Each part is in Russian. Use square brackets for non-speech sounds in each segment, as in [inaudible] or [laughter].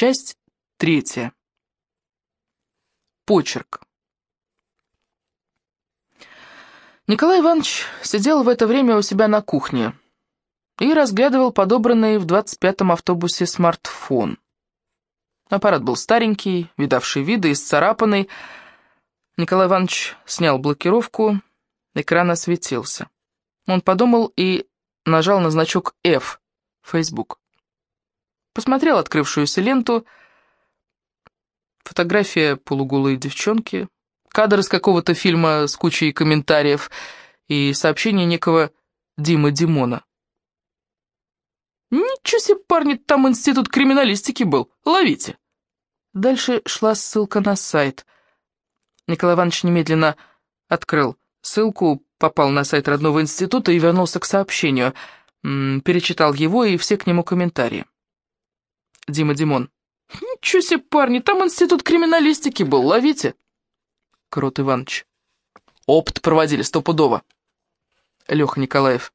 Часть третья. Почерк. Николай Иванович сидел в это время у себя на кухне и разглядывал подобранный в 25-м автобусе смартфон. Аппарат был старенький, видавший виды, исцарапанный. Николай Иванович снял блокировку, экран осветился. Он подумал и нажал на значок F, Facebook. Посмотрел открывшуюся ленту. Фотография полуголой девчонки, кадр из какого-то фильма с кучей комментариев и сообщение некого Димы Димона. «Ничего себе, парни, там институт криминалистики был, ловите!» Дальше шла ссылка на сайт. Николай Иванович немедленно открыл ссылку, попал на сайт родного института и вернулся к сообщению. Перечитал его и все к нему комментарии. Дима Димон. «Ничего себе, парни, там институт криминалистики был, ловите!» Крот Иванович. «Опыт проводили стопудово!» Леха Николаев.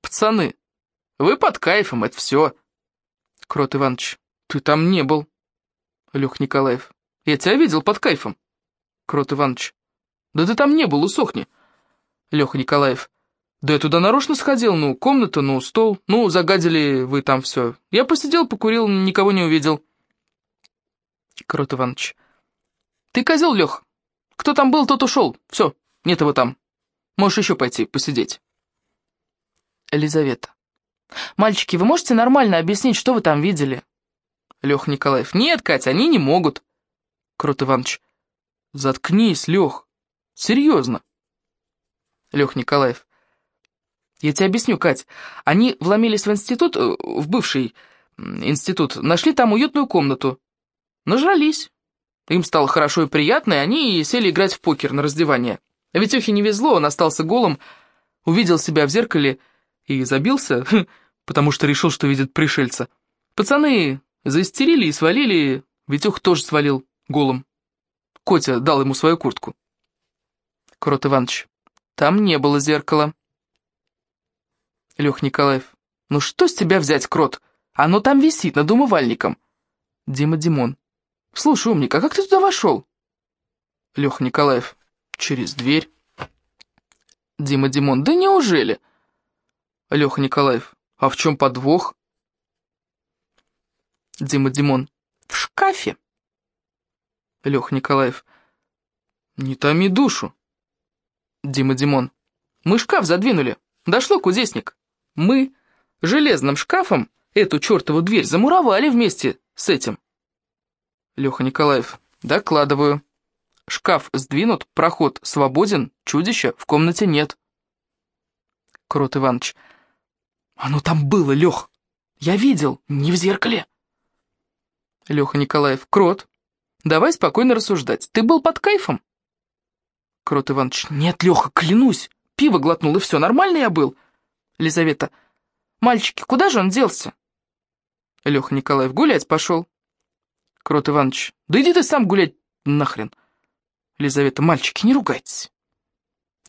«Пацаны, вы под кайфом, это все!» Крот Иванович. «Ты там не был!» Леха Николаев. «Я тебя видел под кайфом!» Крот Иванович. «Да ты там не был, усохни!» Леха Николаев. «Да я туда нарочно сходил, ну, комната, ну, стол, ну, загадили вы там все. Я посидел, покурил, никого не увидел». Крот Иванович. «Ты козел, Лех. Кто там был, тот ушел. Все, нет его там. Можешь еще пойти посидеть». Елизавета. «Мальчики, вы можете нормально объяснить, что вы там видели?» Лех Николаев. «Нет, Катя, они не могут». Крот Иванович. «Заткнись, Лех. Серьезно». Лех Николаев. Я тебе объясню, Кать. Они вломились в институт, э, в бывший институт, нашли там уютную комнату. Нажрались. Им стало хорошо и приятно, и они сели играть в покер на раздевание. Витехе не везло, он остался голым, увидел себя в зеркале и забился, [laughs] потому что решил, что видит пришельца. Пацаны заистерили и свалили, Витех тоже свалил голым. Котя дал ему свою куртку. Крот Иванович, там не было зеркала. Лех Николаев. «Ну что с тебя взять, крот? Оно там висит, над умывальником». Дима Димон. «Слушай, умник, а как ты туда вошел?» Лех Николаев. «Через дверь». Дима Димон. «Да неужели?» Леха Николаев. «А в чем подвох?» Дима Димон. «В шкафе». Леха Николаев. «Не томи душу». Дима Димон. «Мы шкаф задвинули. Дошло, кудесник». Мы железным шкафом эту чертову дверь замуровали вместе с этим. Леха Николаев, докладываю. Шкаф сдвинут, проход свободен, чудища в комнате нет. Крот Иванович, оно там было, Лех. Я видел, не в зеркале. Леха Николаев, Крот, давай спокойно рассуждать. Ты был под кайфом? Крот Иванович, нет, Леха, клянусь, пиво глотнул и все, нормально я был. Лизавета. «Мальчики, куда же он делся?» Леха Николаев гулять пошел. Крот Иванович. «Да иди ты сам гулять нахрен!» Лизавета. «Мальчики, не ругайтесь!»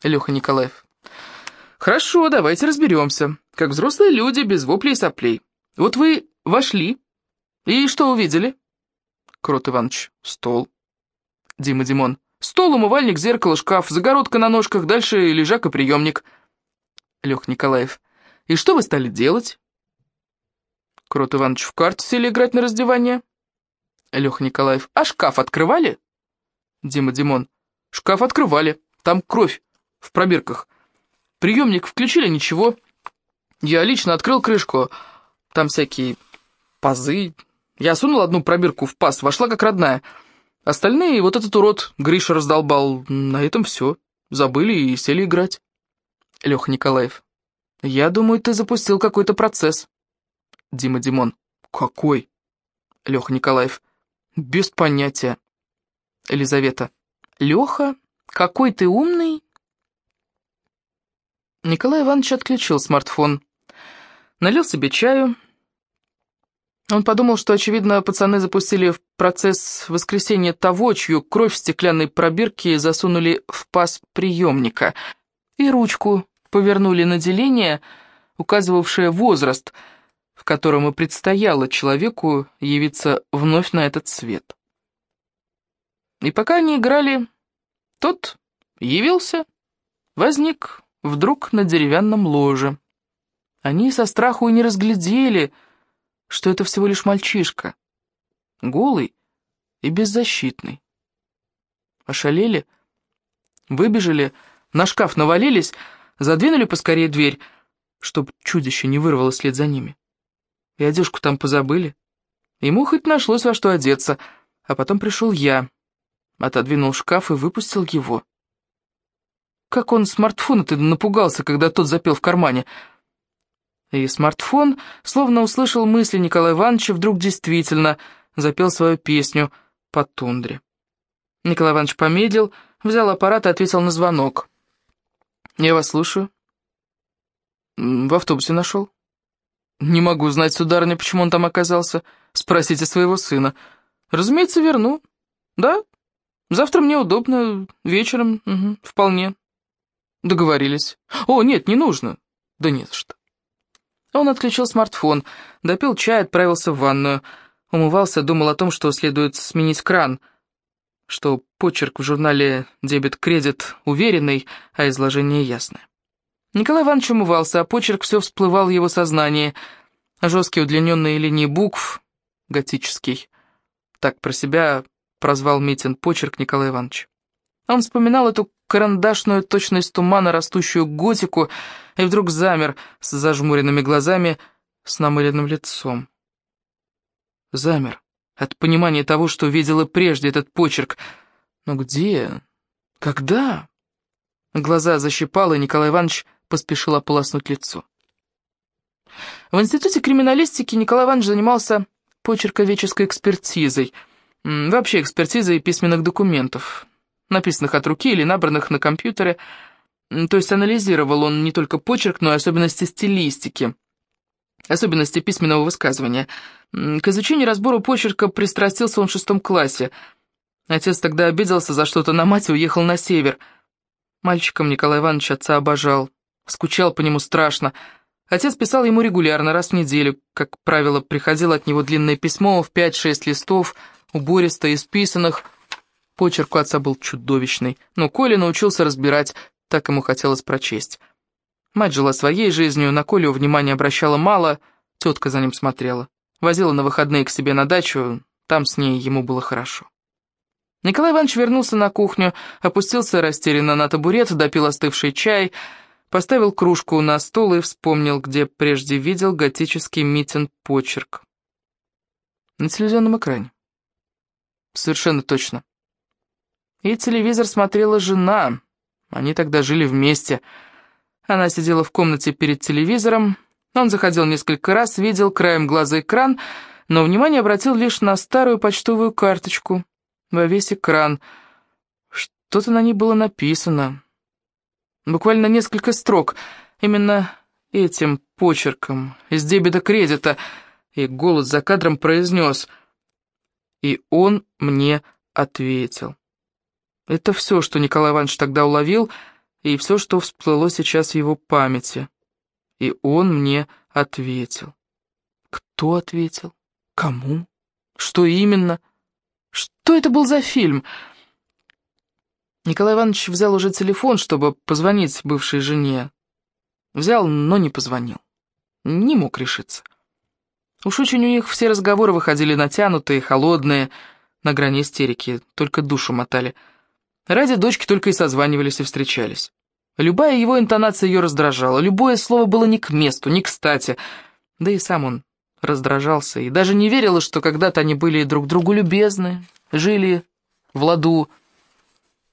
Леха Николаев. «Хорошо, давайте разберемся. Как взрослые люди, без воплей и соплей. Вот вы вошли, и что увидели?» Крот Иванович. «Стол». Дима Димон. «Стол, умывальник, зеркало, шкаф, загородка на ножках, дальше лежак и приемник». Лех Николаев. «И что вы стали делать?» Крот Иванович, в карты сели играть на раздевание. Лех Николаев. «А шкаф открывали?» Дима Димон. «Шкаф открывали. Там кровь в пробирках. Приемник включили, ничего. Я лично открыл крышку. Там всякие пазы. Я сунул одну пробирку в паз, вошла как родная. Остальные вот этот урод Гриша раздолбал. На этом все. Забыли и сели играть». Леха Николаев. «Я думаю, ты запустил какой-то процесс». Дима Димон. «Какой?» Леха Николаев. «Без понятия». Елизавета. «Леха, какой ты умный». Николай Иванович отключил смартфон. Налил себе чаю. Он подумал, что, очевидно, пацаны запустили в процесс воскресения того, чью кровь в стеклянной пробирке засунули в паз приемника, и ручку повернули на деление, указывавшее возраст, в котором и предстояло человеку явиться вновь на этот свет. И пока они играли, тот явился, возник вдруг на деревянном ложе. Они со страху и не разглядели, что это всего лишь мальчишка, голый и беззащитный. Ошалели, выбежали, на шкаф навалились, задвинули поскорее дверь, чтоб чудище не вырвало след за ними. И одежку там позабыли. Ему хоть нашлось во что одеться, а потом пришел я, отодвинул шкаф и выпустил его. Как он смартфона-то напугался, когда тот запел в кармане. И смартфон, словно услышал мысли Николая Ивановича, вдруг действительно запел свою песню по тундре. Николай Иванович помедлил, взял аппарат и ответил на звонок. «Я вас слушаю». «В автобусе нашел». «Не могу знать, сударыня, почему он там оказался. Спросите своего сына. Разумеется, верну. Да, завтра мне удобно, вечером, угу, вполне». Договорились. «О, нет, не нужно». «Да не за что». Он отключил смартфон, допил чай, отправился в ванную. Умывался, думал о том, что следует сменить кран — что почерк в журнале «Дебет-кредит» уверенный, а изложение ясное. Николай Иванович умывался, а почерк все всплывал в его сознании. Жесткие удлиненные линии букв, готический. Так про себя прозвал Митин почерк Николай Иванович. Он вспоминал эту карандашную точность тумана, растущую готику, и вдруг замер с зажмуренными глазами, с намыленным лицом. Замер от понимания того, что видела прежде этот почерк. Но где? Когда? Глаза защипало, и Николай Иванович поспешил ополоснуть лицо. В Институте криминалистики Николай Иванович занимался почерковедческой экспертизой, вообще экспертизой письменных документов, написанных от руки или набранных на компьютере, то есть анализировал он не только почерк, но и особенности стилистики, особенности письменного высказывания. К изучению разбору почерка пристрастился он в шестом классе. Отец тогда обиделся за что-то на мать и уехал на север. Мальчиком Николай Иванович отца обожал, скучал по нему страшно. Отец писал ему регулярно, раз в неделю. Как правило, приходило от него длинное письмо в пять-шесть листов, убористо исписанных. Почерк у отца был чудовищный, но Коля научился разбирать, так ему хотелось прочесть. Мать жила своей жизнью, на Колю внимания обращала мало, тетка за ним смотрела. Возила на выходные к себе на дачу, там с ней ему было хорошо. Николай Иванович вернулся на кухню, опустился растерянно на табурет, допил остывший чай, поставил кружку на стол и вспомнил, где прежде видел готический Митин почерк. На телевизионном экране. Совершенно точно. И телевизор смотрела жена, они тогда жили вместе — она сидела в комнате перед телевизором. Он заходил несколько раз, видел краем глаза экран, но внимание обратил лишь на старую почтовую карточку во весь экран. Что-то на ней было написано. Буквально несколько строк, именно этим почерком, из дебета кредита, и голос за кадром произнес. И он мне ответил. Это все, что Николай Иванович тогда уловил — и все, что всплыло сейчас в его памяти. И он мне ответил. Кто ответил? Кому? Что именно? Что это был за фильм? Николай Иванович взял уже телефон, чтобы позвонить бывшей жене. Взял, но не позвонил. Не мог решиться. Уж очень у них все разговоры выходили натянутые, холодные, на грани истерики, только душу мотали — Ради дочки только и созванивались и встречались. Любая его интонация ее раздражала, любое слово было не к месту, не кстати. Да и сам он раздражался и даже не верил, что когда-то они были друг другу любезны, жили в ладу.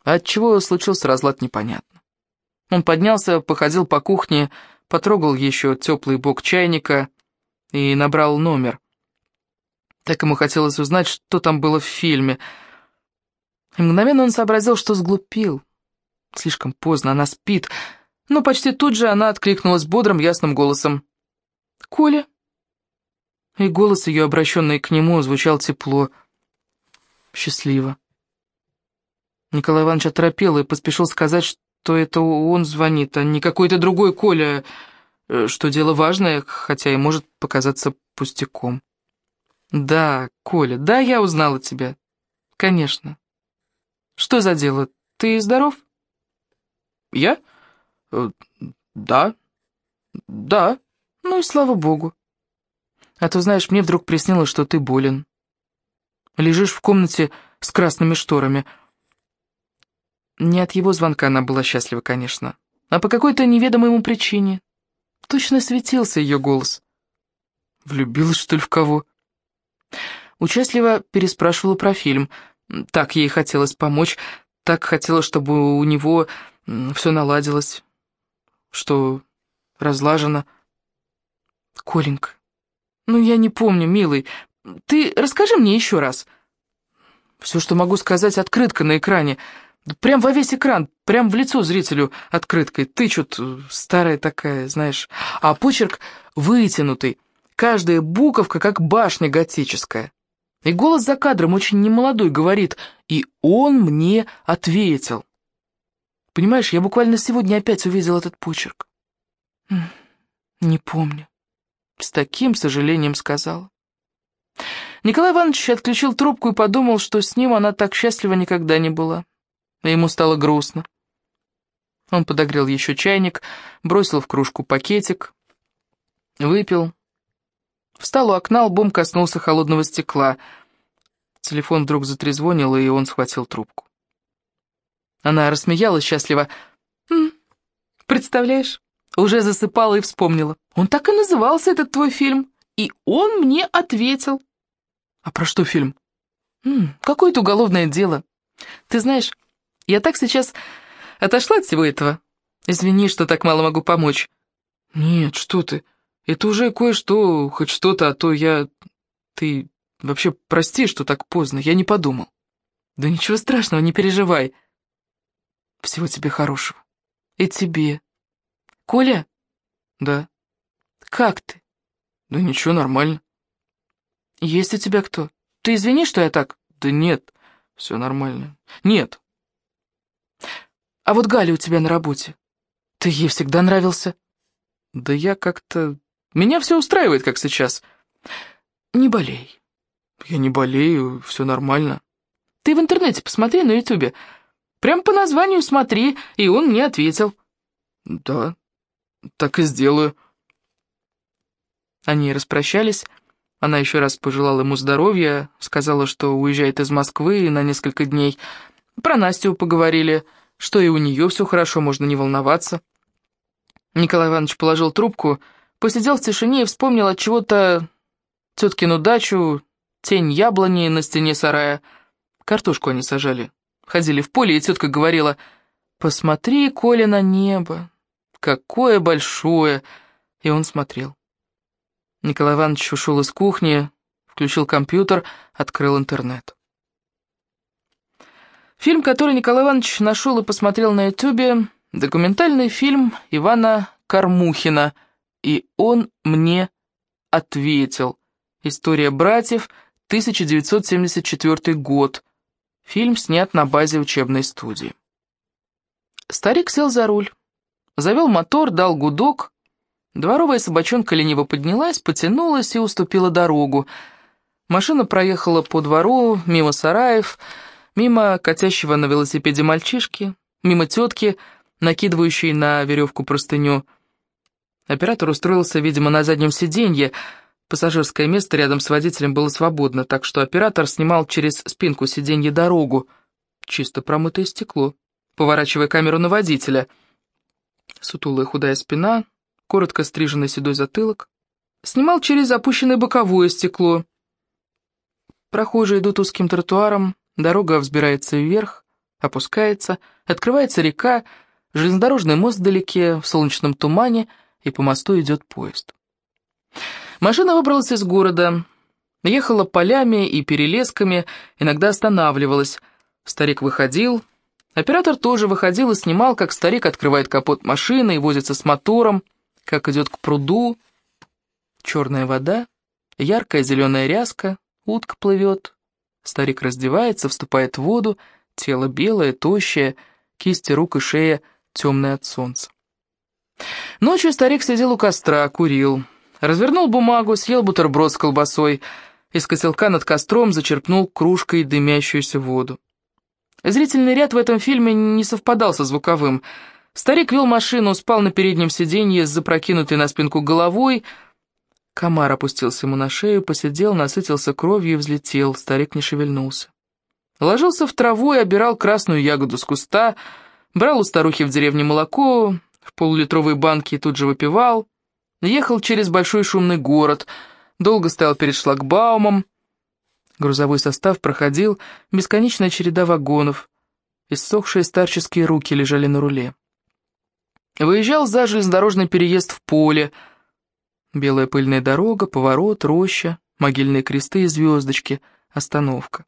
Отчего случился разлад, непонятно. Он поднялся, походил по кухне, потрогал еще теплый бок чайника и набрал номер. Так ему хотелось узнать, что там было в фильме — и мгновенно он сообразил, что сглупил. Слишком поздно, она спит. Но почти тут же она откликнулась бодрым, ясным голосом. «Коля?» И голос ее, обращенный к нему, звучал тепло. Счастливо. Николай Иванович оторопел и поспешил сказать, что это он звонит, а не какой-то другой Коля. э, что дело важное, хотя и может показаться пустяком. Да, Коля, да, я узнала тебя. Конечно. Что за дело? Ты здоров? Я? Э, да. Да. Ну и слава богу. А то, знаешь, мне вдруг приснилось, что ты болен. Лежишь в комнате с красными шторами. Не от его звонка она была счастлива, конечно, а по какой-то неведомой ему причине. Точно светился ее голос. Влюбилась, что ли, в кого? Участливо переспрашивала про фильм. Так ей хотелось помочь, так хотела, чтобы у него все наладилось, что разлажено. Коленька, ну я не помню, милый, ты расскажи мне еще раз. Все, что могу сказать, открытка на экране. Прям во весь экран, прям в лицо зрителю открыткой. Ты что-то старая такая, знаешь. А почерк вытянутый. Каждая буковка как башня готическая. И голос за кадром очень немолодой говорит, и он мне ответил. Понимаешь, я буквально сегодня опять увидел этот почерк. Не помню. С таким сожалением сказала. Николай Иванович отключил трубку и подумал, что с ним она так счастлива никогда не была. И ему стало грустно. Он подогрел еще чайник, бросил в кружку пакетик, выпил. Встал у окна, лбом коснулся холодного стекла. Телефон вдруг затрезвонил, и он схватил трубку. Она рассмеялась счастливо. «М -м, «Представляешь, уже засыпала и вспомнила. Он так и назывался, этот твой фильм. И он мне ответил». «А про что фильм?» «Какое-то уголовное дело. Ты знаешь, я так сейчас отошла от всего этого. Извини, что так мало могу помочь». «Нет, что ты. Это уже кое-что, хоть что-то, а то я... Ты вообще прости, что так поздно, я не подумал». «Да ничего страшного, не переживай. Всего тебе хорошего. И тебе. Коля?» «Да». «Как ты?» «Да ничего, нормально». «Есть у тебя кто? Ты извини, что я так?» «Да нет, все нормально». «Нет». «А вот Галя у тебя на работе. Ты ей всегда нравился?» «Да я как-то... Меня все устраивает, как сейчас». «Не болей». «Я не болею, все нормально». «Ты в интернете посмотри на ютубе. Прям по названию смотри, и он мне ответил». «Да, так и сделаю». Они распрощались. Она еще раз пожелала ему здоровья, сказала, что уезжает из Москвы на несколько дней. Про Настю поговорили, что и у нее все хорошо, можно не волноваться. Николай Иванович положил трубку, посидел в тишине и вспомнил от чего-то теткину дачу, тень яблони на стене сарая. Картошку они сажали. Ходили в поле, и тетка говорила, «Посмотри, Коля, на небо, какое большое!» И он смотрел. Николай Иванович ушел из кухни, включил компьютер, открыл интернет. Фильм, который Николай Иванович нашел и посмотрел на ютубе, документальный фильм Ивана Кормухина, и он мне ответил. История братьев, 1974 год. Фильм снят на базе учебной студии. Старик сел за руль, завел мотор, дал гудок, Дворовая собачонка лениво поднялась, потянулась и уступила дорогу. Машина проехала по двору, мимо сараев, мимо катящего на велосипеде мальчишки, мимо тетки, накидывающей на веревку простыню. Оператор устроился, видимо, на заднем сиденье. Пассажирское место рядом с водителем было свободно, так что оператор снимал через спинку сиденья дорогу. Чисто промытое стекло, поворачивая камеру на водителя. Сутулая худая спина, коротко стриженный седой затылок, снимал через опущенное боковое стекло. Прохожие идут узким тротуаром, дорога взбирается вверх, опускается, открывается река, железнодорожный мост вдалеке, в солнечном тумане, и по мосту идет поезд. Машина выбралась из города, ехала полями и перелесками, иногда останавливалась. Старик выходил, оператор тоже выходил и снимал, как старик открывает капот машины и возится с мотором, как идет к пруду, черная вода, яркая зеленая ряска, утка плывет. Старик раздевается, вступает в воду, тело белое, тощее, кисти рук и шея темные от солнца. Ночью старик сидел у костра, курил. Развернул бумагу, съел бутерброд с колбасой. Из котелка над костром зачерпнул кружкой дымящуюся воду. Зрительный ряд в этом фильме не совпадал со звуковым. Старик вел машину, спал на переднем сиденье с запрокинутой на спинку головой. Комар опустился ему на шею, посидел, насытился кровью и взлетел. Старик не шевельнулся. Ложился в траву и обирал красную ягоду с куста, брал у старухи в деревне молоко в полулитровой банке и тут же выпивал. Ехал через большой шумный город, долго стоял перед шлагбаумом, Грузовой состав проходил, бесконечная череда вагонов. Иссохшие старческие руки лежали на руле. Выезжал за железнодорожный переезд в поле. Белая пыльная дорога, поворот, роща, могильные кресты и звездочки, остановка.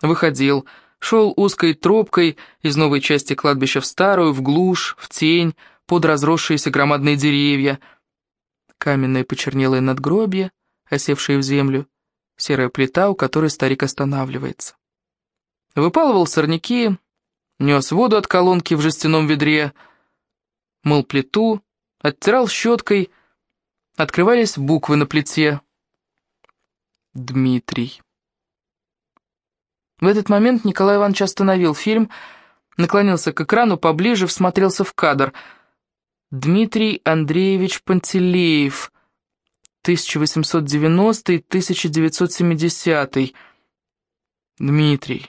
Выходил, шел узкой тропкой из новой части кладбища в старую, в глушь, в тень, под разросшиеся громадные деревья. Каменное почернелое надгробие, осевшее в землю, серая плита, у которой старик останавливается. Выпалывал сорняки, нес воду от колонки в жестяном ведре, мыл плиту, оттирал щеткой, открывались буквы на плите. Дмитрий. В этот момент Николай Иванович остановил фильм, наклонился к экрану поближе, всмотрелся в кадр. Дмитрий Андреевич Пантелеев — 1890-1970. Дмитрий,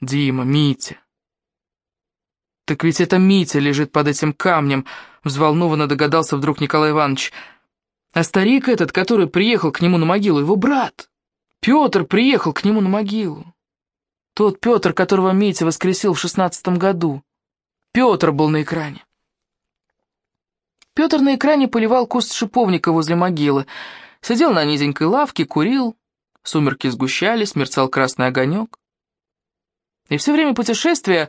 Дима, Митя. Так ведь это Митя лежит под этим камнем, взволнованно догадался вдруг Николай Иванович. А старик этот, который приехал к нему на могилу, его брат. Петр приехал к нему на могилу. Тот Петр, которого Митя воскресил в шестнадцатом году. Петр был на экране. Петр на экране поливал куст шиповника возле могилы. Сидел на низенькой лавке, курил. Сумерки сгущались, мерцал красный огонек. И все время путешествия,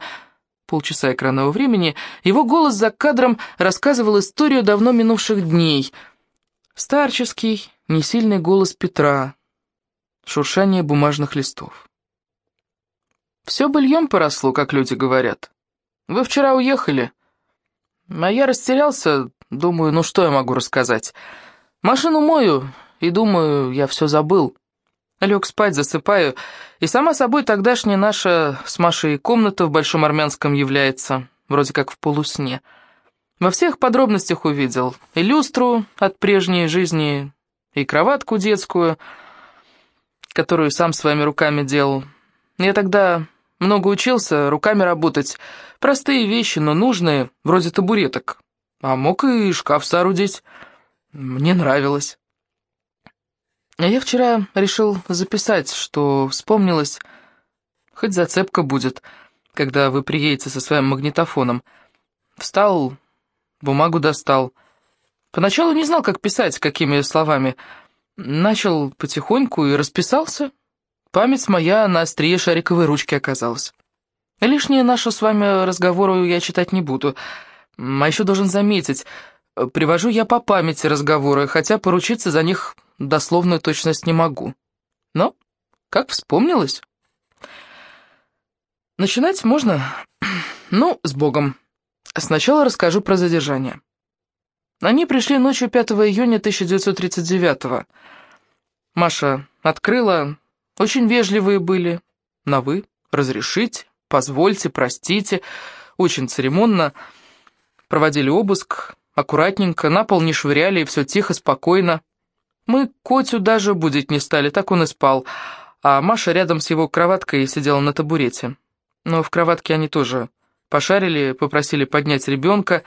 полчаса экранного времени, его голос за кадром рассказывал историю давно минувших дней. Старческий, несильный голос Петра, шуршание бумажных листов. «Все быльем поросло, как люди говорят. Вы вчера уехали, а я растерялся, Думаю, ну что я могу рассказать? Машину мою, и думаю, я все забыл. Лег спать, засыпаю, и сама собой тогдашняя наша с Машей комната в Большом Армянском является, вроде как в полусне. Во всех подробностях увидел и люстру от прежней жизни, и кроватку детскую, которую сам своими руками делал. Я тогда много учился руками работать, простые вещи, но нужные, вроде табуреток. А мог и шкаф соорудить. Мне нравилось. А я вчера решил записать, что вспомнилось, хоть зацепка будет, когда вы приедете со своим магнитофоном. Встал, бумагу достал. Поначалу не знал, как писать, какими словами. Начал потихоньку и расписался. Память моя на острие шариковой ручки оказалась. Лишнее нашу с вами разговору я читать не буду — а еще должен заметить, привожу я по памяти разговоры, хотя поручиться за них дословную точность не могу. Но, как вспомнилось. Начинать можно? [clears throat] Ну, с Богом. Сначала расскажу про задержание. Они пришли ночью 5 июня 1939 -го. Маша открыла, очень вежливые были. На «вы», разрешите, позвольте, простите, очень церемонно. Проводили обыск, аккуратненько, на пол не швыряли, и все тихо, спокойно. Мы Котю даже будить не стали, так он и спал, а Маша рядом с его кроваткой сидела на табурете. Но в кроватке они тоже пошарили, попросили поднять ребенка,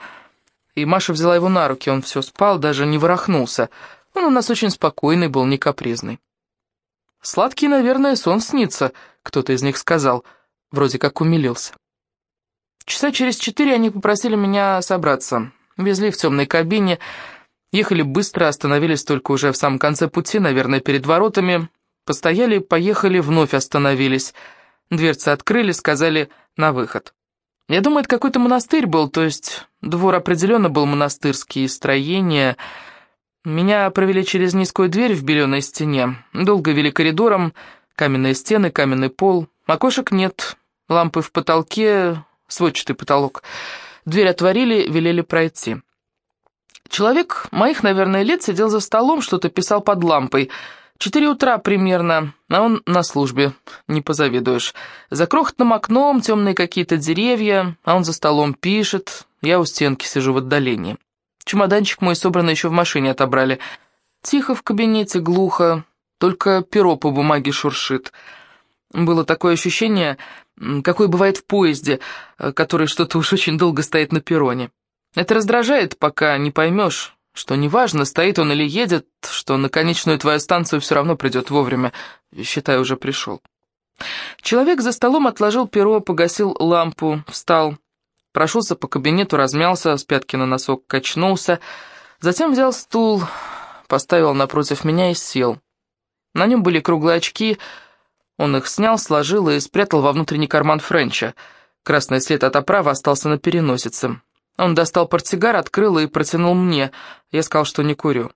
и Маша взяла его на руки, он все спал, даже не ворохнулся. Он у нас очень спокойный был, не капризный. «Сладкий, наверное, сон снится», — кто-то из них сказал, вроде как умилился. Часа через четыре они попросили меня собраться. Везли в темной кабине, ехали быстро, остановились только уже в самом конце пути, наверное, перед воротами. Постояли, поехали, вновь остановились. Дверцы открыли, сказали «на выход». Я думаю, это какой-то монастырь был, то есть двор определенно был монастырский, строение. Меня провели через низкую дверь в беленой стене. Долго вели коридором, каменные стены, каменный пол. Окошек нет, лампы в потолке, сводчатый потолок. Дверь отворили, велели пройти. Человек моих, наверное, лет сидел за столом, что-то писал под лампой. Четыре утра примерно, а он на службе, не позавидуешь. За крохотным окном темные какие-то деревья, а он за столом пишет, я у стенки сижу в отдалении. Чемоданчик мой собранный еще в машине отобрали. Тихо в кабинете, глухо, только перо по бумаге шуршит. Было такое ощущение, какое бывает в поезде, э, который что-то уж очень долго стоит на перроне. Это раздражает, пока не поймешь, что неважно, стоит он или едет, что на конечную твою станцию все равно придет вовремя, считай, уже пришел. Человек за столом отложил перо, погасил лампу, встал, прошелся по кабинету, размялся, с пятки на носок качнулся, затем взял стул, поставил напротив меня и сел. На нем были круглые очки, он их снял, сложил и спрятал во внутренний карман Френча. Красный след от оправы остался на переносице. Он достал портсигар, открыл и протянул мне. Я сказал, что не курю.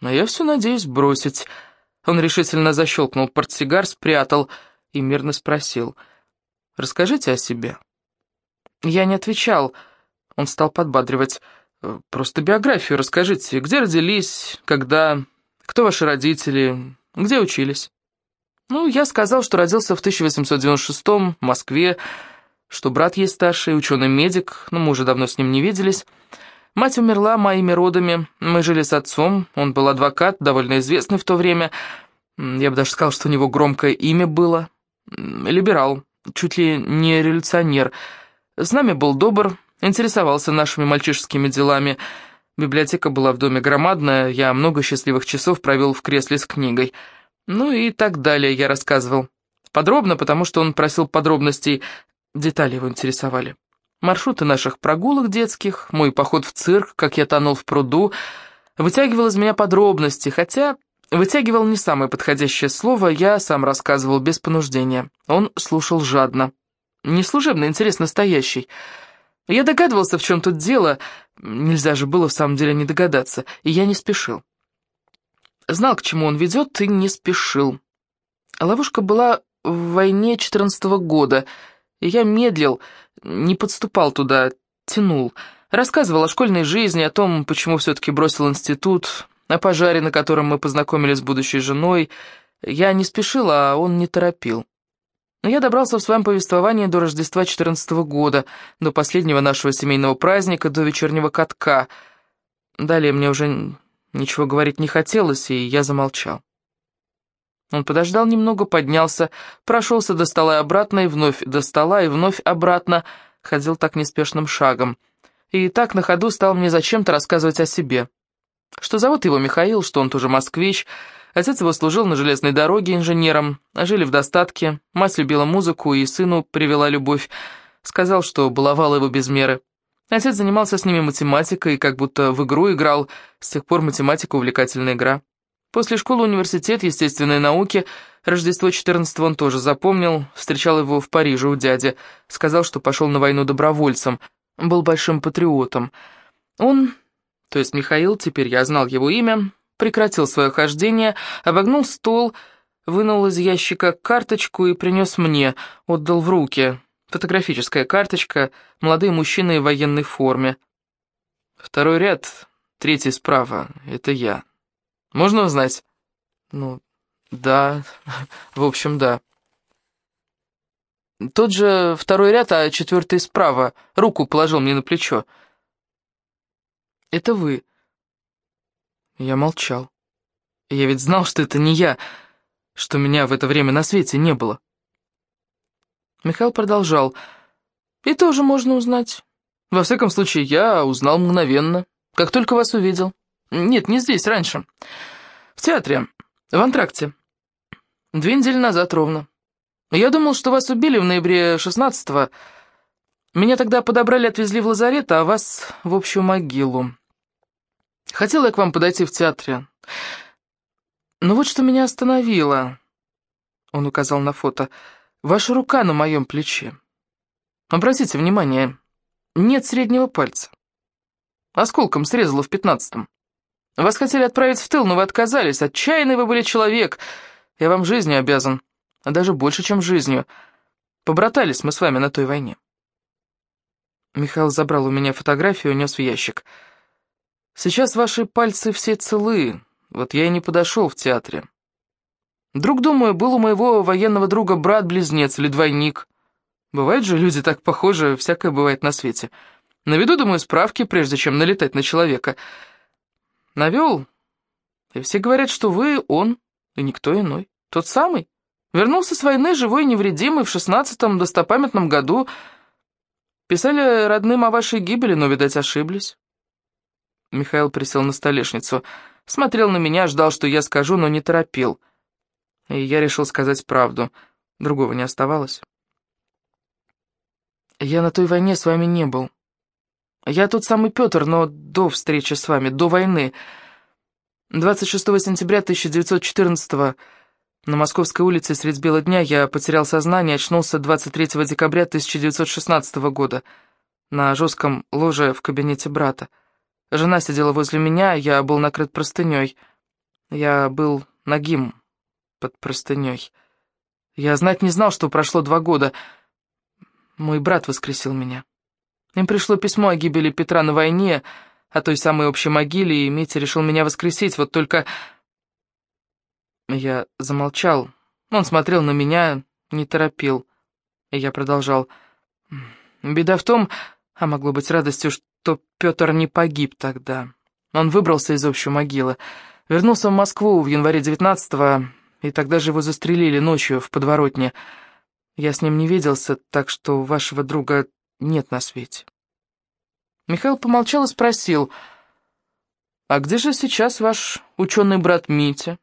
А я все надеюсь бросить. Он решительно защелкнул портсигар, спрятал и мирно спросил. «Расскажите о себе». Я не отвечал. Он стал подбадривать. «Просто биографию расскажите. Где родились? Когда? Кто ваши родители? Где учились?» Ну, я сказал, что родился в 1896-м в Москве, что брат есть старший, ученый-медик, но мы уже давно с ним не виделись. Мать умерла моими родами, мы жили с отцом, он был адвокат, довольно известный в то время. Я бы даже сказал, что у него громкое имя было. Либерал, чуть ли не революционер. С нами был добр, интересовался нашими мальчишескими делами. Библиотека была в доме громадная, я много счастливых часов провел в кресле с книгой. Ну и так далее я рассказывал. Подробно, потому что он просил подробностей, детали его интересовали. Маршруты наших прогулок детских, мой поход в цирк, как я тонул в пруду, вытягивал из меня подробности, хотя вытягивал не самое подходящее слово, я сам рассказывал без понуждения. Он слушал жадно. Не служебный интерес настоящий. Я догадывался, в чем тут дело, нельзя же было в самом деле не догадаться, и я не спешил. Знал, к чему он ведет, и не спешил. Ловушка была в войне четырнадцатого года, и я медлил, не подступал туда, тянул. Рассказывал о школьной жизни, о том, почему все-таки бросил институт, о пожаре, на котором мы познакомились с будущей женой. Я не спешил, а он не торопил. Но я добрался в своем повествовании до Рождества четырнадцатого года, до последнего нашего семейного праздника, до вечернего катка. Далее мне уже Ничего говорить не хотелось, и я замолчал. Он подождал немного, поднялся, прошелся до стола и обратно, и вновь до стола, и вновь обратно, ходил так неспешным шагом. И так на ходу стал мне зачем-то рассказывать о себе. Что зовут его Михаил, что он тоже москвич, отец его служил на железной дороге инженером, жили в достатке, мать любила музыку и сыну привела любовь, сказал, что баловал его без меры. Отец занимался с ними математикой, как будто в игру играл, с тех пор математика увлекательная игра. После школы университет, естественные науки, Рождество 14 он тоже запомнил, встречал его в Париже у дяди, сказал, что пошел на войну добровольцем, был большим патриотом. Он, то есть Михаил, теперь я знал его имя, прекратил свое хождение, обогнул стол, вынул из ящика карточку и принес мне, отдал в руки. Фотографическая карточка, молодые мужчины в военной форме. Второй ряд, третий справа, это я. Можно узнать? Ну, да, [laughs] в общем, да. Тот же второй ряд, а четвертый справа, руку положил мне на плечо. Это вы. Я молчал. Я ведь знал, что это не я, что меня в это время на свете не было. Михаил продолжал. «И тоже можно узнать. Во всяком случае, я узнал мгновенно, как только вас увидел. Нет, не здесь, раньше. В театре, в антракте. Две недели назад ровно. Я думал, что вас убили в ноябре 16-го. Меня тогда подобрали, отвезли в лазарет, а вас в общую могилу. Хотел я к вам подойти в театре. Но вот что меня остановило. Он указал на фото — Ваша рука на моем плече. Обратите внимание, нет среднего пальца. Осколком срезала в пятнадцатом. Вас хотели отправить в тыл, но вы отказались. Отчаянный вы были человек. Я вам жизнью обязан. А даже больше, чем жизнью. Побратались мы с вами на той войне. Михаил забрал у меня фотографию и унес в ящик. Сейчас ваши пальцы все целы, вот я и не подошел в театре. Друг, думаю, был у моего военного друга брат-близнец или двойник. Бывает же, люди так похожи, всякое бывает на свете. Наведу, думаю, справки, прежде чем налетать на человека. Навел, и все говорят, что вы он, и никто иной. Тот самый. Вернулся с войны живой и невредимый в шестнадцатом достопамятном году. Писали родным о вашей гибели, но, видать, ошиблись. Михаил присел на столешницу. Смотрел на меня, ждал, что я скажу, но не торопил. И я решил сказать правду. Другого не оставалось. Я на той войне с вами не был. Я тот самый Петр, но до встречи с вами, до войны. 26 сентября 1914 на Московской улице средь бела дня я потерял сознание, очнулся 23 декабря 1916 года на жестком ложе в кабинете брата. Жена сидела возле меня, я был накрыт простыней. Я был нагим под простыней. Я знать не знал, что прошло два года. Мой брат воскресил меня. Им пришло письмо о гибели Петра на войне, о той самой общей могиле, и Митя решил меня воскресить, вот только... Я замолчал. Он смотрел на меня, не торопил. И я продолжал. Беда в том, а могло быть радостью, что Петр не погиб тогда. Он выбрался из общей могилы, вернулся в Москву в январе 19-го, и тогда же его застрелили ночью в подворотне. Я с ним не виделся, так что вашего друга нет на свете. Михаил помолчал и спросил, «А где же сейчас ваш ученый брат Митя?»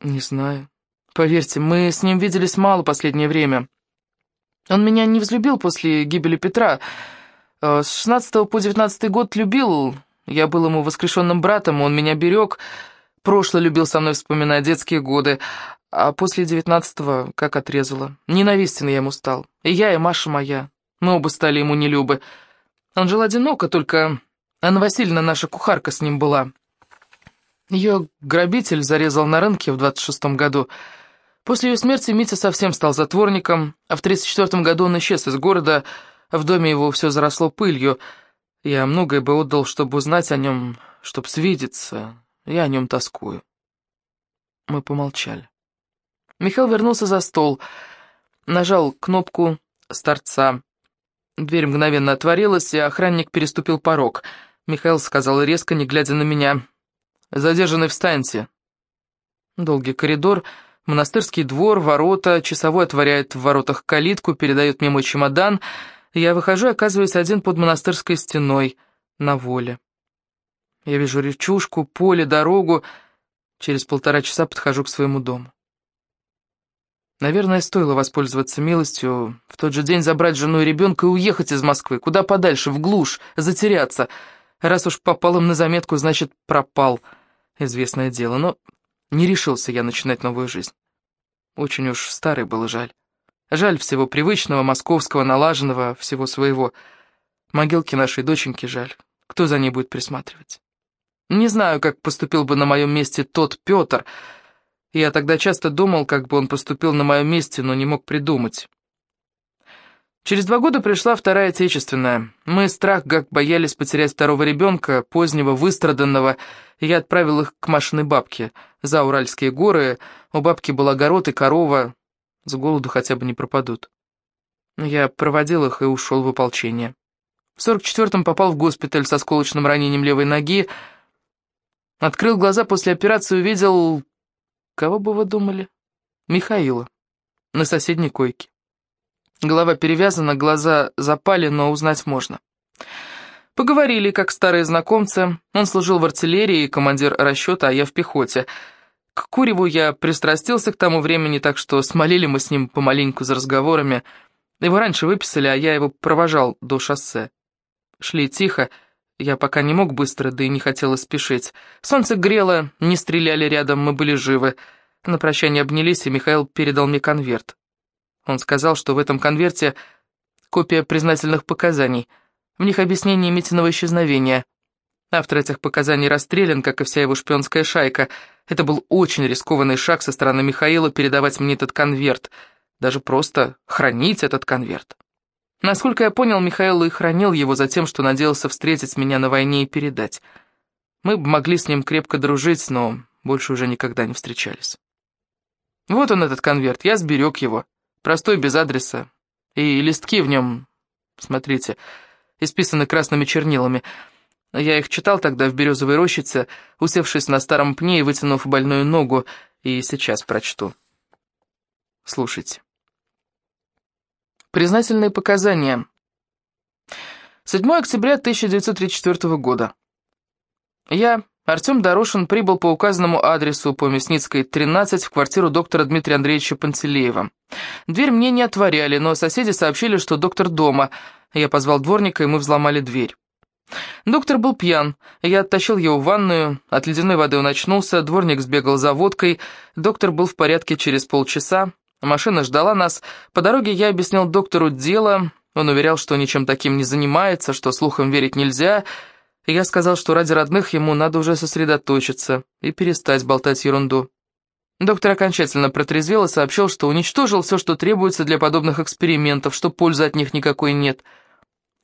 «Не знаю. Поверьте, мы с ним виделись мало последнее время. Он меня не взлюбил после гибели Петра. Э, с 16 по 19 год любил. Я был ему воскрешенным братом, он меня берег. Прошлое любил со мной вспоминать детские годы. А после 19-го как отрезало. Ненавистен я ему стал. И я, и Маша моя. Мы оба стали ему нелюбы. Он жил одиноко, только Анна Васильевна, наша кухарка, с ним была. Ее грабитель зарезал на рынке в 26-м году. После ее смерти Митя совсем стал затворником, а в 34-м году он исчез из города, в доме его все заросло пылью. Я многое бы отдал, чтобы узнать о нем, чтобы свидеться. Я о нем тоскую. Мы помолчали. Михаил вернулся за стол, нажал кнопку с торца. Дверь мгновенно отворилась, и охранник переступил порог. Михаил сказал резко, не глядя на меня. «Задержанный встаньте». Долгий коридор, монастырский двор, ворота, часовой отворяет в воротах калитку, передает мне мой чемодан. Я выхожу и оказываюсь один под монастырской стеной, на воле. Я вижу речушку, поле, дорогу. Через полтора часа подхожу к своему дому. Наверное, стоило воспользоваться милостью, в тот же день забрать жену и ребенка и уехать из Москвы, куда подальше, в глушь, затеряться. Раз уж попал им на заметку, значит, пропал. Известное дело, но не решился я начинать новую жизнь. Очень уж старый был жаль. Жаль всего привычного, московского, налаженного, всего своего. Могилки нашей доченьки жаль. Кто за ней будет присматривать? Не знаю, как поступил бы на моем месте тот Петр, — я тогда часто думал, как бы он поступил на моем месте, но не мог придумать. Через два года пришла Вторая Отечественная. Мы страх как боялись потерять второго ребенка, позднего, выстраданного, и я отправил их к Машиной бабке, за Уральские горы. У бабки был огород и корова, с голоду хотя бы не пропадут. Я проводил их и ушел в ополчение. В сорок четвертом попал в госпиталь со сколочным ранением левой ноги, Открыл глаза после операции, увидел Кого бы вы думали? Михаила. На соседней койке. Голова перевязана, глаза запали, но узнать можно. Поговорили, как старые знакомцы. Он служил в артиллерии, командир расчета, а я в пехоте. К Куреву я пристрастился к тому времени, так что смолили мы с ним помаленьку за разговорами. Его раньше выписали, а я его провожал до шоссе. Шли тихо, я пока не мог быстро, да и не хотела спешить. Солнце грело, не стреляли рядом, мы были живы. На прощание обнялись, и Михаил передал мне конверт. Он сказал, что в этом конверте копия признательных показаний. В них объяснение Митиного исчезновения. Автор этих показаний расстрелян, как и вся его шпионская шайка. Это был очень рискованный шаг со стороны Михаила передавать мне этот конверт. Даже просто хранить этот конверт. Насколько я понял, Михаил и хранил его за тем, что надеялся встретить меня на войне и передать. Мы бы могли с ним крепко дружить, но больше уже никогда не встречались. Вот он, этот конверт, я сберег его, простой, без адреса, и листки в нем, смотрите, исписаны красными чернилами. Я их читал тогда в березовой рощице, усевшись на старом пне и вытянув больную ногу, и сейчас прочту. Слушайте. Признательные показания. 7 октября 1934 года. Я, Артем Дорошин, прибыл по указанному адресу по Мясницкой, 13, в квартиру доктора Дмитрия Андреевича Пантелеева. Дверь мне не отворяли, но соседи сообщили, что доктор дома. Я позвал дворника, и мы взломали дверь. Доктор был пьян, я оттащил его в ванную, от ледяной воды он очнулся, дворник сбегал за водкой, доктор был в порядке через полчаса, машина ждала нас, по дороге я объяснил доктору дело, он уверял, что ничем таким не занимается, что слухам верить нельзя, и я сказал, что ради родных ему надо уже сосредоточиться и перестать болтать ерунду. Доктор окончательно протрезвел и сообщил, что уничтожил все, что требуется для подобных экспериментов, что пользы от них никакой нет.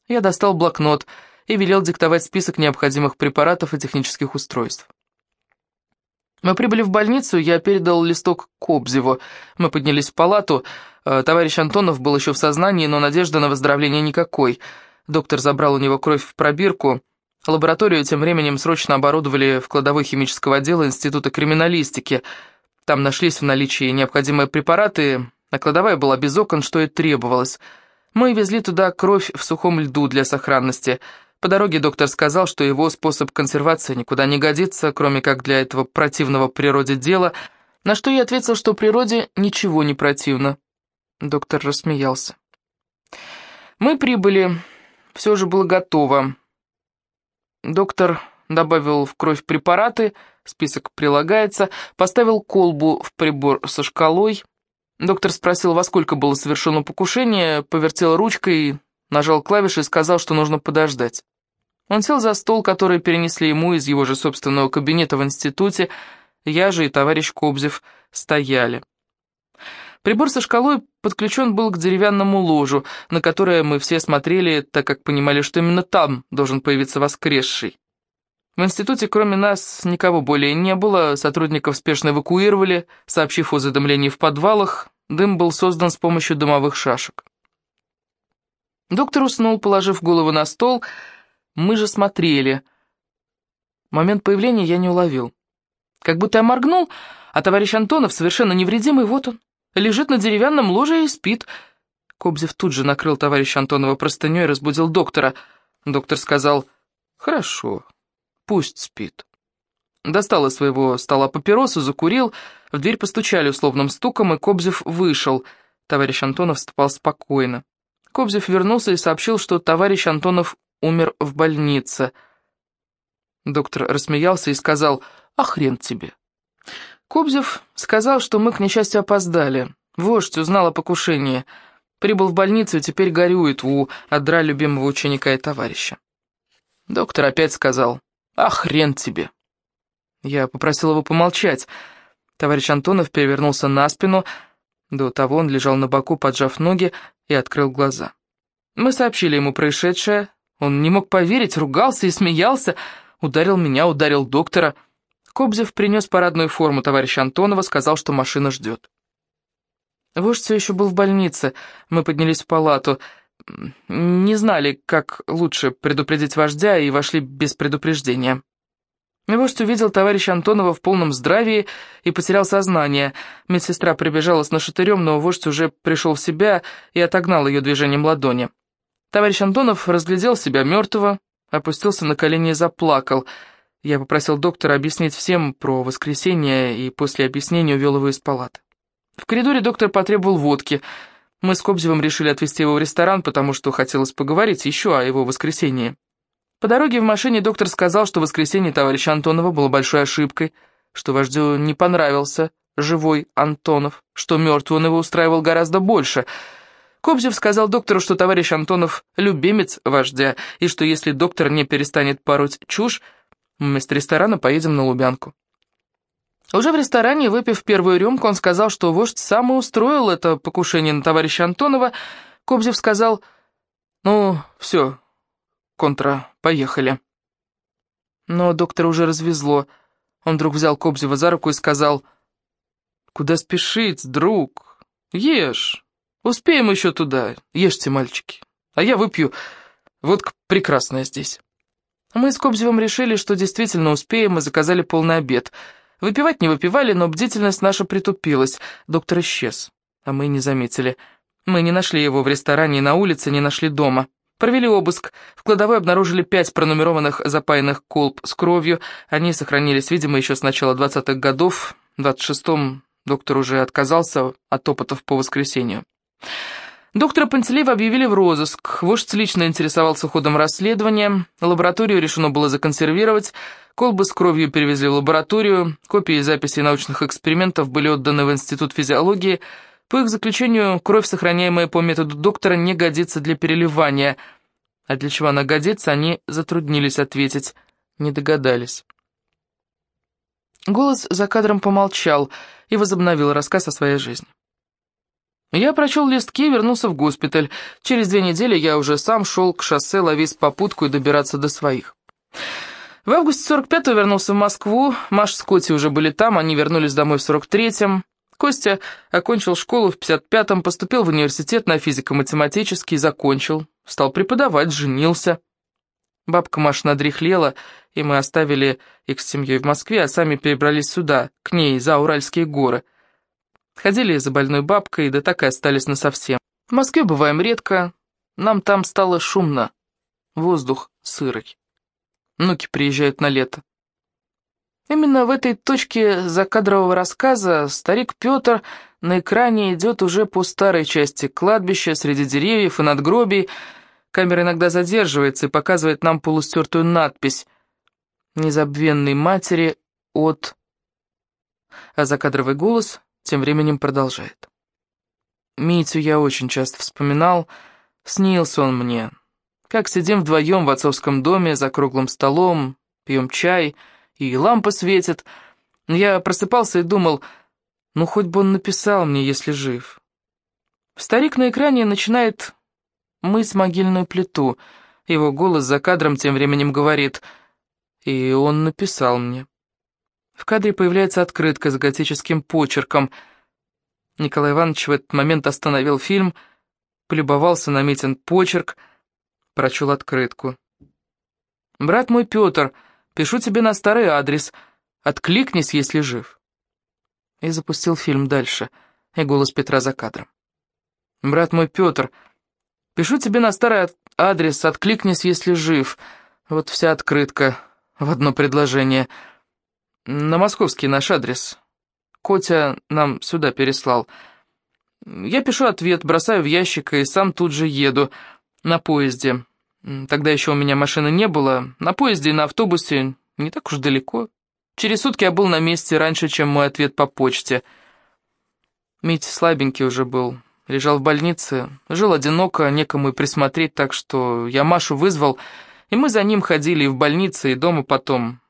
Я достал блокнот и велел диктовать список необходимых препаратов и технических устройств. Мы прибыли в больницу, я передал листок Кобзеву. Мы поднялись в палату. Э, товарищ Антонов был еще в сознании, но надежды на выздоровление никакой. Доктор забрал у него кровь в пробирку. Лабораторию тем временем срочно оборудовали в кладовой химического отдела Института криминалистики. Там нашлись в наличии необходимые препараты, а кладовая была без окон, что и требовалось. Мы везли туда кровь в сухом льду для сохранности – по дороге доктор сказал, что его способ консервации никуда не годится, кроме как для этого противного природе дела, на что я ответил, что природе ничего не противно. Доктор рассмеялся. Мы прибыли, все же было готово. Доктор добавил в кровь препараты, список прилагается, поставил колбу в прибор со шкалой. Доктор спросил, во сколько было совершено покушение, повертел ручкой, нажал клавиши и сказал, что нужно подождать. Он сел за стол, который перенесли ему из его же собственного кабинета в институте, я же и товарищ Кобзев стояли. Прибор со шкалой подключен был к деревянному ложу, на которое мы все смотрели, так как понимали, что именно там должен появиться воскресший. В институте кроме нас никого более не было, сотрудников спешно эвакуировали, сообщив о задымлении в подвалах, дым был создан с помощью дымовых шашек. Доктор уснул, положив голову на стол. Мы же смотрели. Момент появления я не уловил. Как будто я моргнул, а товарищ Антонов, совершенно невредимый, вот он, лежит на деревянном ложе и спит. Кобзев тут же накрыл товарища Антонова простыней и разбудил доктора. Доктор сказал, «Хорошо, пусть спит». Достал из своего стола папиросу, закурил, в дверь постучали условным стуком, и Кобзев вышел. Товарищ Антонов спал спокойно. Кобзев вернулся и сообщил, что товарищ Антонов умер в больнице. Доктор рассмеялся и сказал, «А хрен тебе». Кобзев сказал, что мы, к несчастью, опоздали. Вождь узнал о покушении. Прибыл в больницу и теперь горюет у одра любимого ученика и товарища. Доктор опять сказал, «А хрен тебе». Я попросил его помолчать. Товарищ Антонов перевернулся на спину, до того он лежал на боку, поджав ноги, и открыл глаза. Мы сообщили ему происшедшее. Он не мог поверить, ругался и смеялся. Ударил меня, ударил доктора. Кобзев принес парадную форму товарища Антонова, сказал, что машина ждет. Вождь все еще был в больнице. Мы поднялись в палату. Не знали, как лучше предупредить вождя, и вошли без предупреждения. Вождь увидел товарища Антонова в полном здравии и потерял сознание. Медсестра прибежала с нашатырем, но вождь уже пришел в себя и отогнал ее движением ладони. Товарищ Антонов разглядел себя мертвого, опустился на колени и заплакал. Я попросил доктора объяснить всем про воскресенье и после объяснения увел его из палаты. В коридоре доктор потребовал водки. Мы с Кобзевым решили отвезти его в ресторан, потому что хотелось поговорить еще о его воскресенье. По дороге в машине доктор сказал, что воскресенье товарища Антонова было большой ошибкой, что вождю не понравился живой Антонов, что мертвый он его устраивал гораздо больше. Кобзев сказал доктору, что товарищ Антонов — любимец вождя, и что если доктор не перестанет пороть чушь, вместо ресторана поедем на Лубянку. Уже в ресторане, выпив первую рюмку, он сказал, что вождь сам устроил это покушение на товарища Антонова. Кобзев сказал, «Ну, все, контра, поехали». Но доктора уже развезло. Он вдруг взял Кобзева за руку и сказал, «Куда спешить, друг? Ешь. Успеем еще туда. Ешьте, мальчики. А я выпью. Водка прекрасная здесь». Мы с Кобзевым решили, что действительно успеем, и заказали полный обед. Выпивать не выпивали, но бдительность наша притупилась. Доктор исчез, а мы не заметили. Мы не нашли его в ресторане и на улице, не нашли дома. Провели обыск. В кладовой обнаружили пять пронумерованных запаянных колб с кровью. Они сохранились, видимо, еще с начала 20-х годов. В 26-м доктор уже отказался от опытов по воскресенью. Доктора Пантелеева объявили в розыск. Вождь лично интересовался ходом расследования. Лабораторию решено было законсервировать. Колбы с кровью перевезли в лабораторию. Копии записей научных экспериментов были отданы в Институт физиологии. По их заключению, кровь, сохраняемая по методу доктора, не годится для переливания. А для чего она годится, они затруднились ответить, не догадались. Голос за кадром помолчал и возобновил рассказ о своей жизни. Я прочел листки и вернулся в госпиталь. Через две недели я уже сам шел к шоссе ловить попутку и добираться до своих. В августе 45-го вернулся в Москву, Маш с Коти уже были там, они вернулись домой в 43-м. Костя окончил школу в 55-м, поступил в университет на физико-математический, закончил, стал преподавать, женился. Бабка Маша надряхлела, и мы оставили их с семьей в Москве, а сами перебрались сюда, к ней, за Уральские горы. Ходили за больной бабкой, да так и остались насовсем. В Москве бываем редко, нам там стало шумно, воздух сырый. Внуки приезжают на лето. Именно в этой точке закадрового рассказа старик Петр на экране идет уже по старой части кладбища, среди деревьев и надгробий. Камера иногда задерживается и показывает нам полустертую надпись «Незабвенной матери от...» А закадровый голос тем временем продолжает. Митю я очень часто вспоминал, снился он мне. Как сидим вдвоем в отцовском доме за круглым столом, пьем чай — и лампа светит. Я просыпался и думал, ну хоть бы он написал мне, если жив. Старик на экране начинает мыть могильную плиту. Его голос за кадром тем временем говорит, и он написал мне. В кадре появляется открытка с готическим почерком. Николай Иванович в этот момент остановил фильм, полюбовался на Митин почерк, прочел открытку. «Брат мой Петр», Пишу тебе на старый адрес. Откликнись, если жив». И запустил фильм дальше, и голос Петра за кадром. «Брат мой Петр, пишу тебе на старый адрес, откликнись, если жив». Вот вся открытка в одно предложение. На московский наш адрес. Котя нам сюда переслал. Я пишу ответ, бросаю в ящик и сам тут же еду на поезде. Тогда еще у меня машины не было. На поезде и на автобусе не так уж далеко. Через сутки я был на месте раньше, чем мой ответ по почте. Митя слабенький уже был. Лежал в больнице, жил одиноко, некому и присмотреть, так что я Машу вызвал, и мы за ним ходили и в больнице, и дома потом.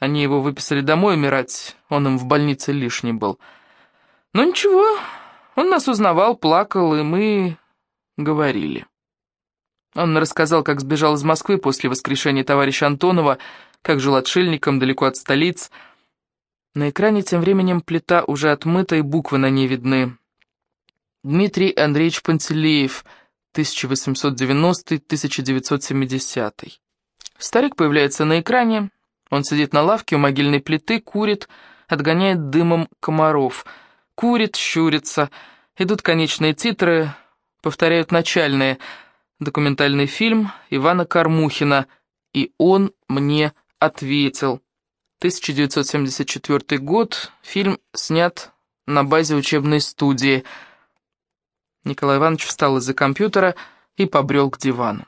Они его выписали домой умирать, он им в больнице лишний был. Но ничего, он нас узнавал, плакал, и мы говорили. Он рассказал, как сбежал из Москвы после воскрешения товарища Антонова, как жил отшельником далеко от столиц. На экране тем временем плита уже отмыта, и буквы на ней видны. Дмитрий Андреевич Пантелеев, 1890-1970. Старик появляется на экране, он сидит на лавке у могильной плиты, курит, отгоняет дымом комаров. Курит, щурится. Идут конечные титры, повторяют начальные – документальный фильм Ивана Кармухина «И он мне ответил». 1974 год, фильм снят на базе учебной студии. Николай Иванович встал из-за компьютера и побрел к дивану.